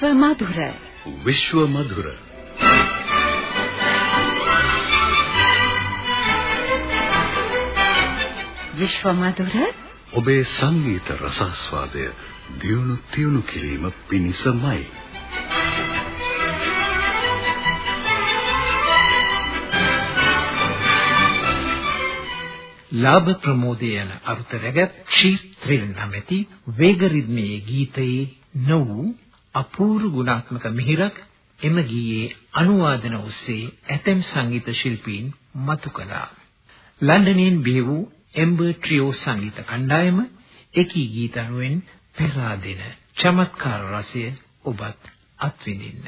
විශ්ව මధుර විශ්ව මధుර විශ්ව මధుර ඔබේ සංගීත රසස්වාදය දියුණු තියුණු කිරීම පිණිසමයි ලාභ ප්‍රමෝදය යන අරුත රැගත් ක්ෂීත්‍රිල් නැමැති වේග රිද්මයේ ගීතයේ නවූ අපූර්ව ගුණාත්මක මිහිරක් එම ගීයේ අනුවාදන ඔස්සේ ඇතැම් සංගීත ශිල්පීන් මතු කළා. ලන්ඩනයෙන් බිහි වූ එම්බර් ට්‍රියෝ සංගීත කණ්ඩායම එකී ගීත අනුවෙන් පෙරා දෙන චමත්කාර රසය ඔබත් අත්විඳින්න.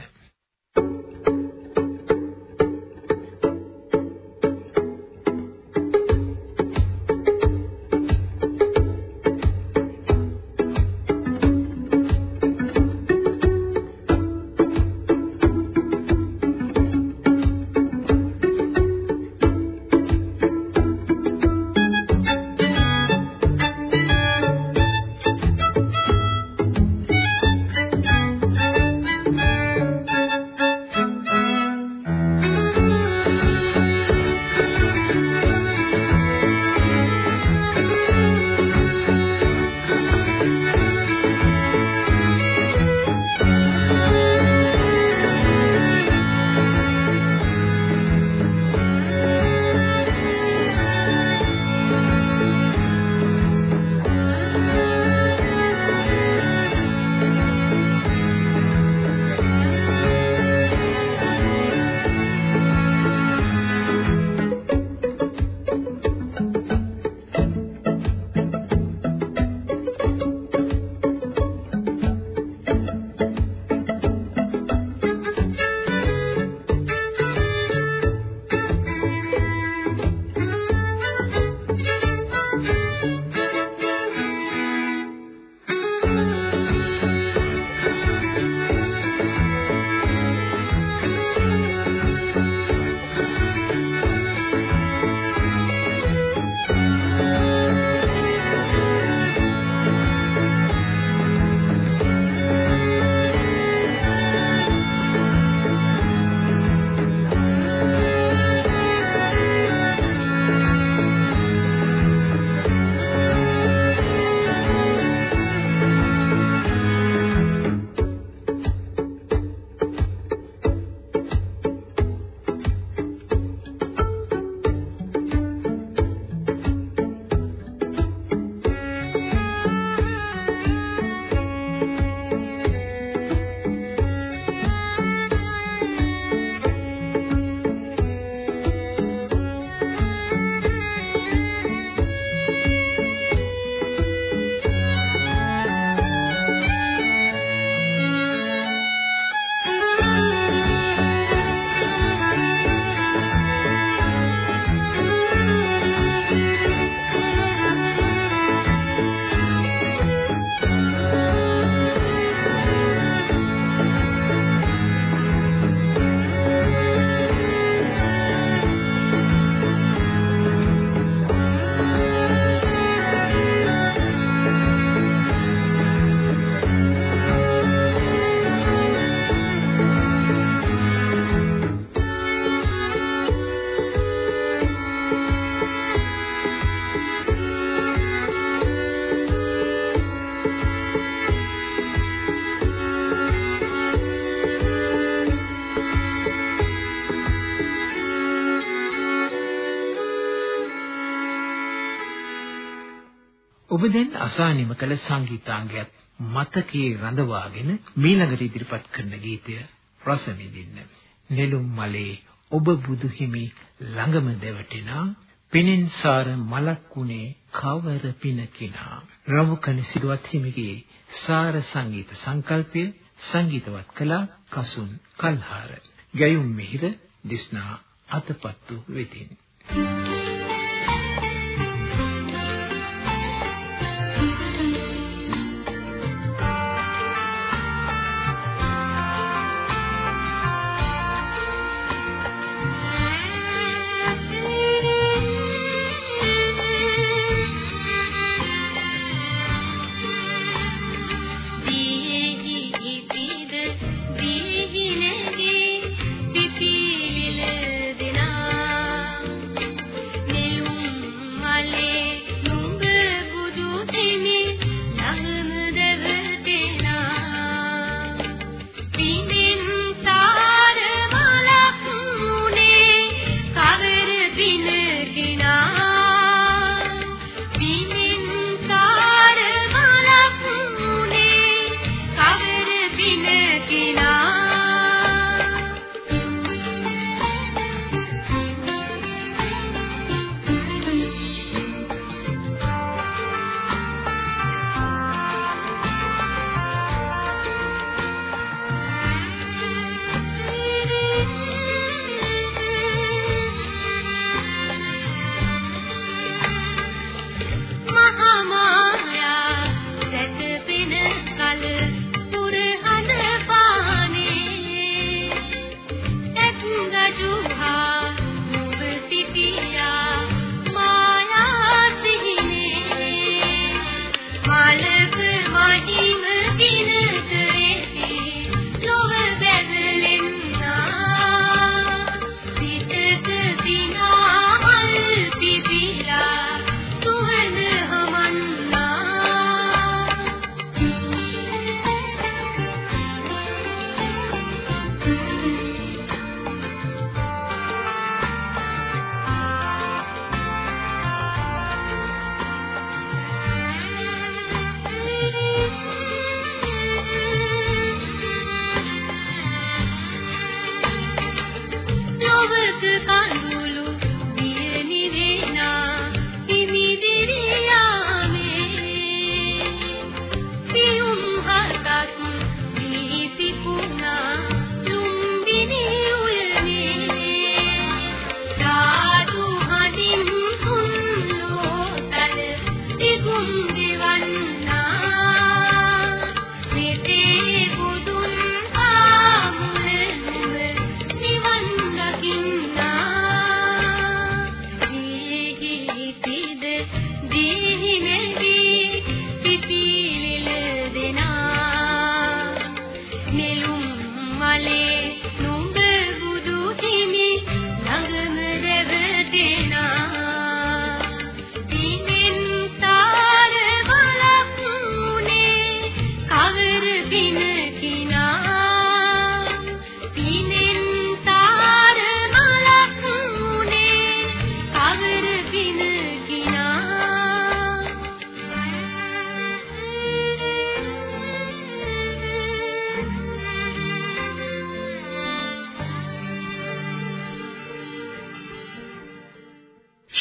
ඔබ දැන් අසානිම කළ සංගීතාංගයත් මතකයේ රඳවාගෙන මීළඟට ඉදිරිපත් කරන ගීතය රස විඳින්න. නෙළුම් මලේ ඔබ බුදු හිමි ළඟම දෙවටිනා පිනෙන් සාර මලක් උනේ කවර පිනකිනා රමුකන සිදුවත් හිමිගේ සාර සංගීත සංකල්පය සංගීතවත් කළා කසුන් කල්හාර ගැයුම් මිහිර දිස්නා අතපත්තු වෙතින් Thank you.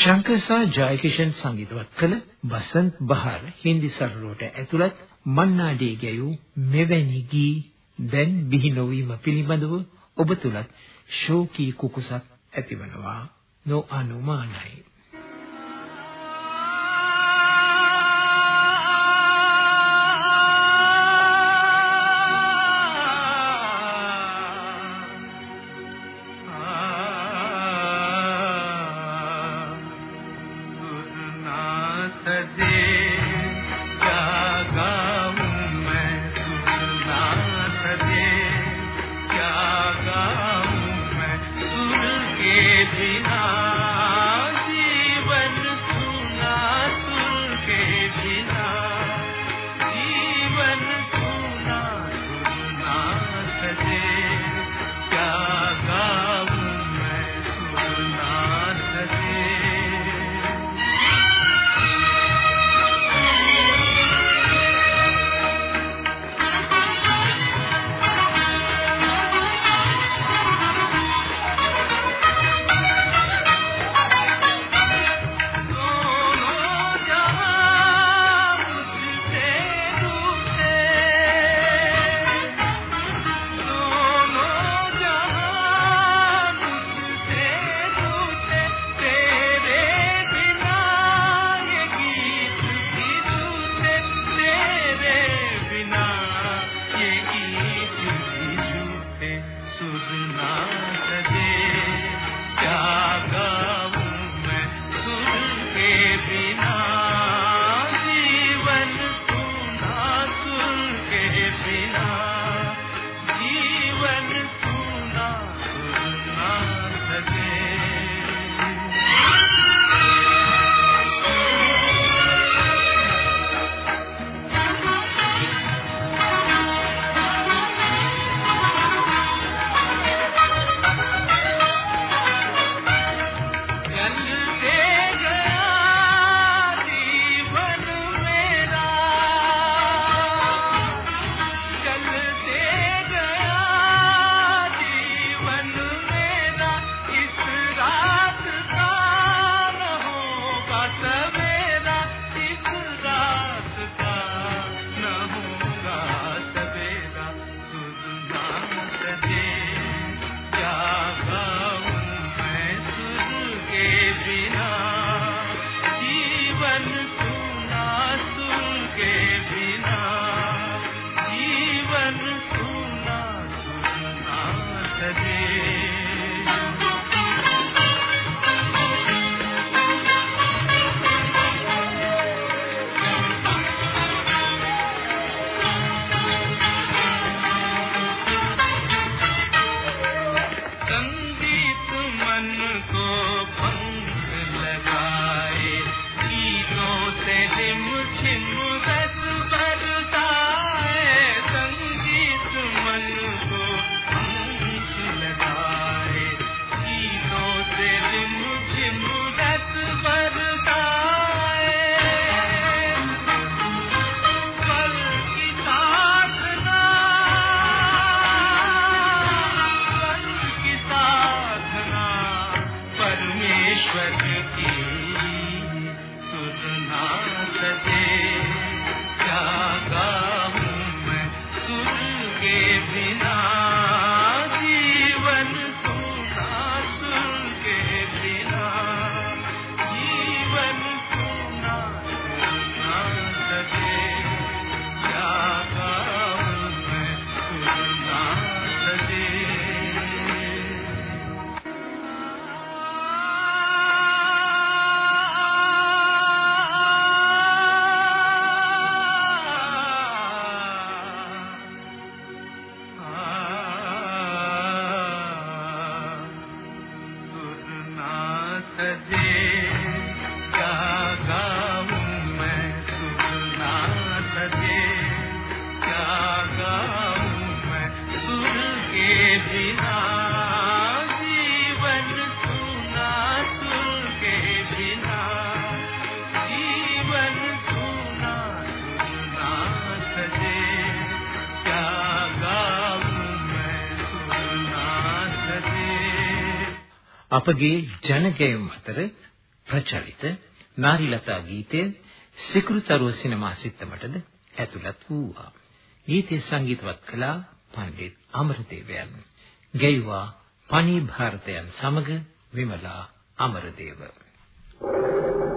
ශංකර් සහ ජයකිෂන් සංගීතවත් කළ බසන්ත් බහර් හින්දි සරලුවට ඇතුළත් මන්නාඩේ ගැයූ මෙවැනි ගී දැන් බිහි නොවීම පිළිබඳව ඔබ තුලත් ශෝකී කුකුසක් ඇතිවනවා. නොඅනුමානයි. අපගේ ජනගැයුම් අතර ප්‍රචලිත නාරිලතා ගීතය සිකුරුතරුව සිනමා සිත්තමටද ඇතුළත් වූවා. ගීතය සංගීතවත් කළා පණ්ඩිත අමරදේවයන්. ගැයුවා පණී භාරතයන් සමග විමලා අමරදේව. Thank you.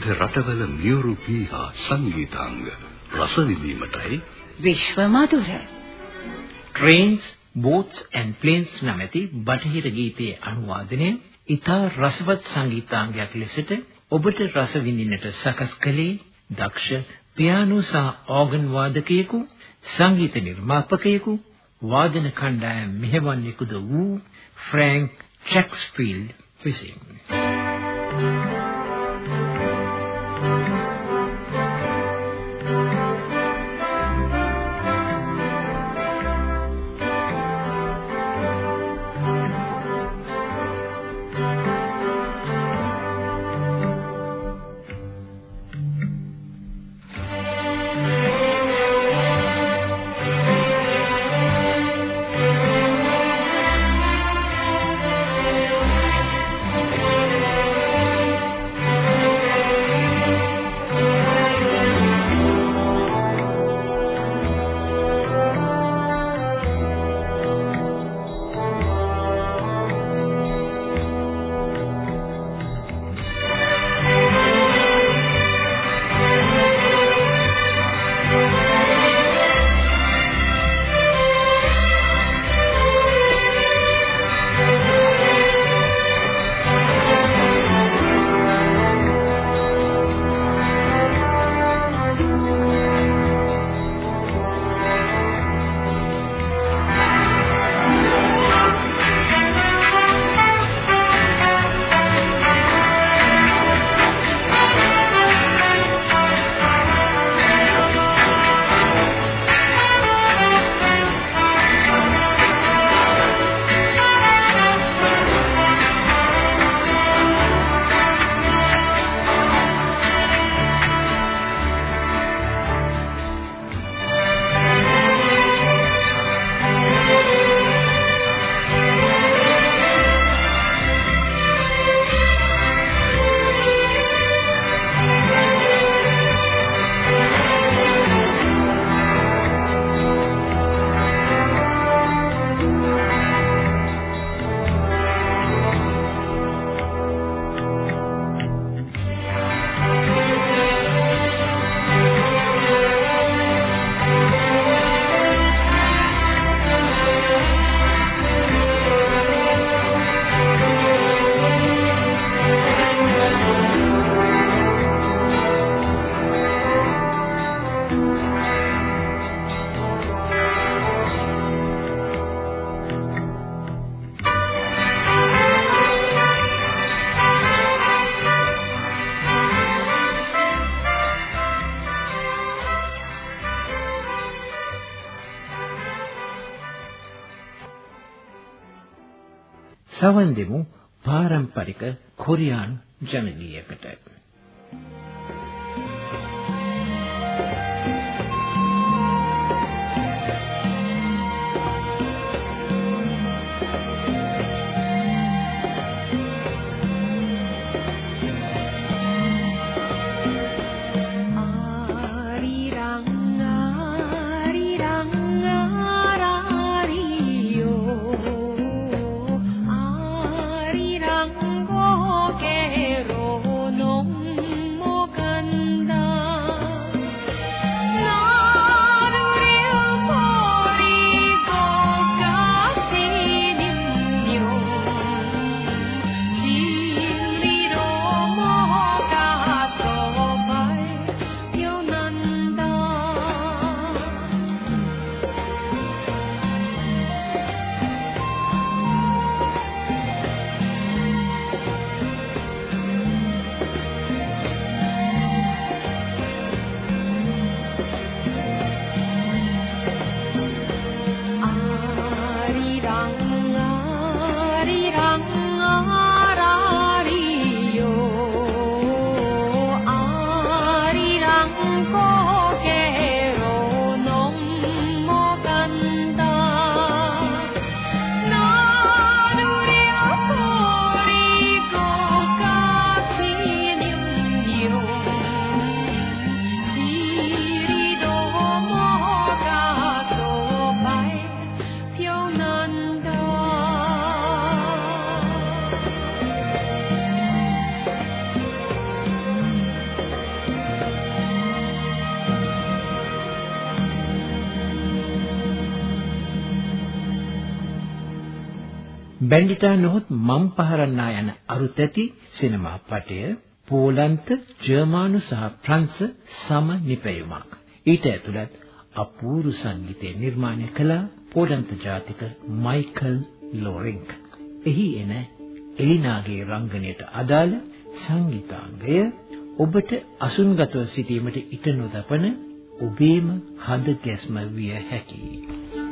විවිධ රටවල මියුරු පීහා සංගීතාංග රස විඳීමටයි විශ්ව මధుර trains boats and planes නැමැති බටහිර ගීතයේ අනුවාදනය ඉතා රසවත් සංගීතාංගයක් ලෙසට ඔබට රස විඳින්නට සකස් කළේ දක්ෂ පියානෝ සහ ඕගන් වාදකයෙකු සංගීත නිර්මාපකයෙකු වාදන කණ්ඩායම් මෙහෙවන්නෙකුද වූ ෆ්‍රැන්ක් චැක්ස්ෆීල්ඩ් විසින් Thank you. සවන් දෙමු පාරම්පරික කොරියානු ජන ගීයකට. බැන්ඩිටා නොහොත් මම් පහරන්නා යන අරුත් ඇති සිනමා පටය පෝලන්ත, ජර්මානු සහ ප්‍රංශ සම නිපැයුමක්. ඊට ඇතුළත් අපූර්ව සංගීතය නිර්මාණය කළ පෝලන්ත ජාතික මයිකල් ලෝරින්ක්. එහි එන එලිනාගේ රංගනයට අදාළ සංගීතාංගය ඔබට අසුන්ගතව සිටීමට ඉට නොදපන ඔබේම හද ගැස්ම විය හැකියි.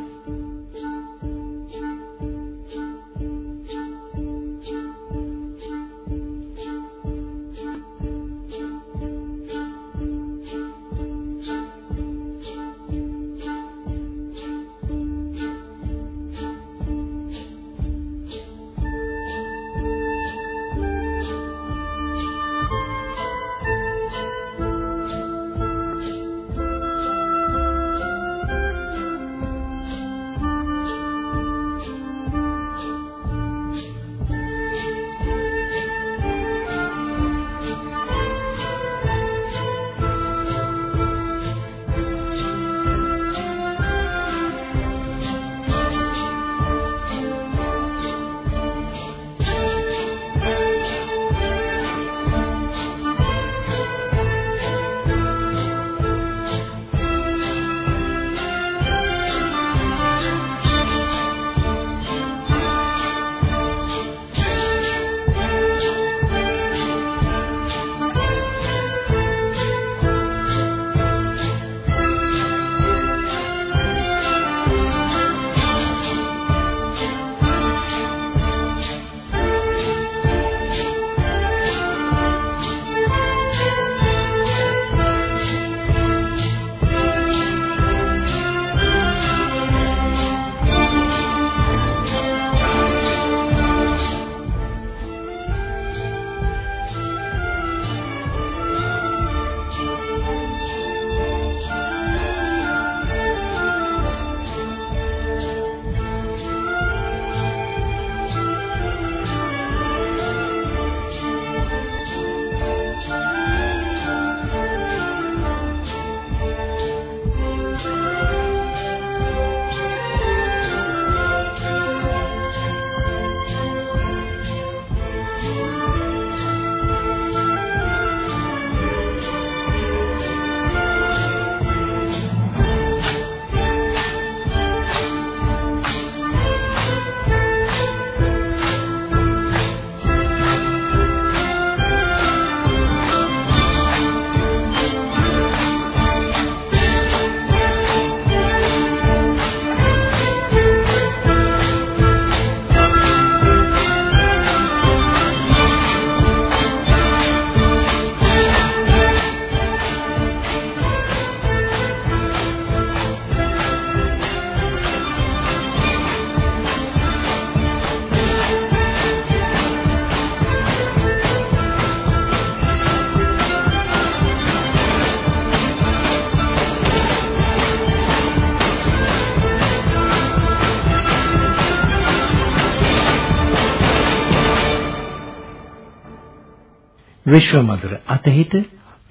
විශ්වමధుර අතහිත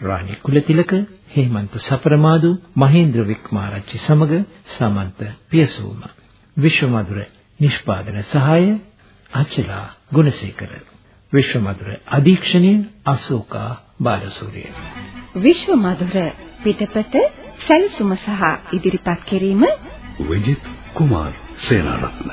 රාණි කුලතිලක හේමන්ත සපරමාදු මහේන්ද්‍ර වික්මාරච්චි සමග සමන්ත පියසූම. විශ්වමధుර නිෂ්පාදන සහාය අචලා ගුණසේකර. විශ්වමధుර අධීක්ෂණය අශෝකා බාලසූරිය. විශ්වමధుර පිටපත සැලසුම සහ ඉදිරිපත් කිරීම විජිත් කුමාර් සේනාරත්න.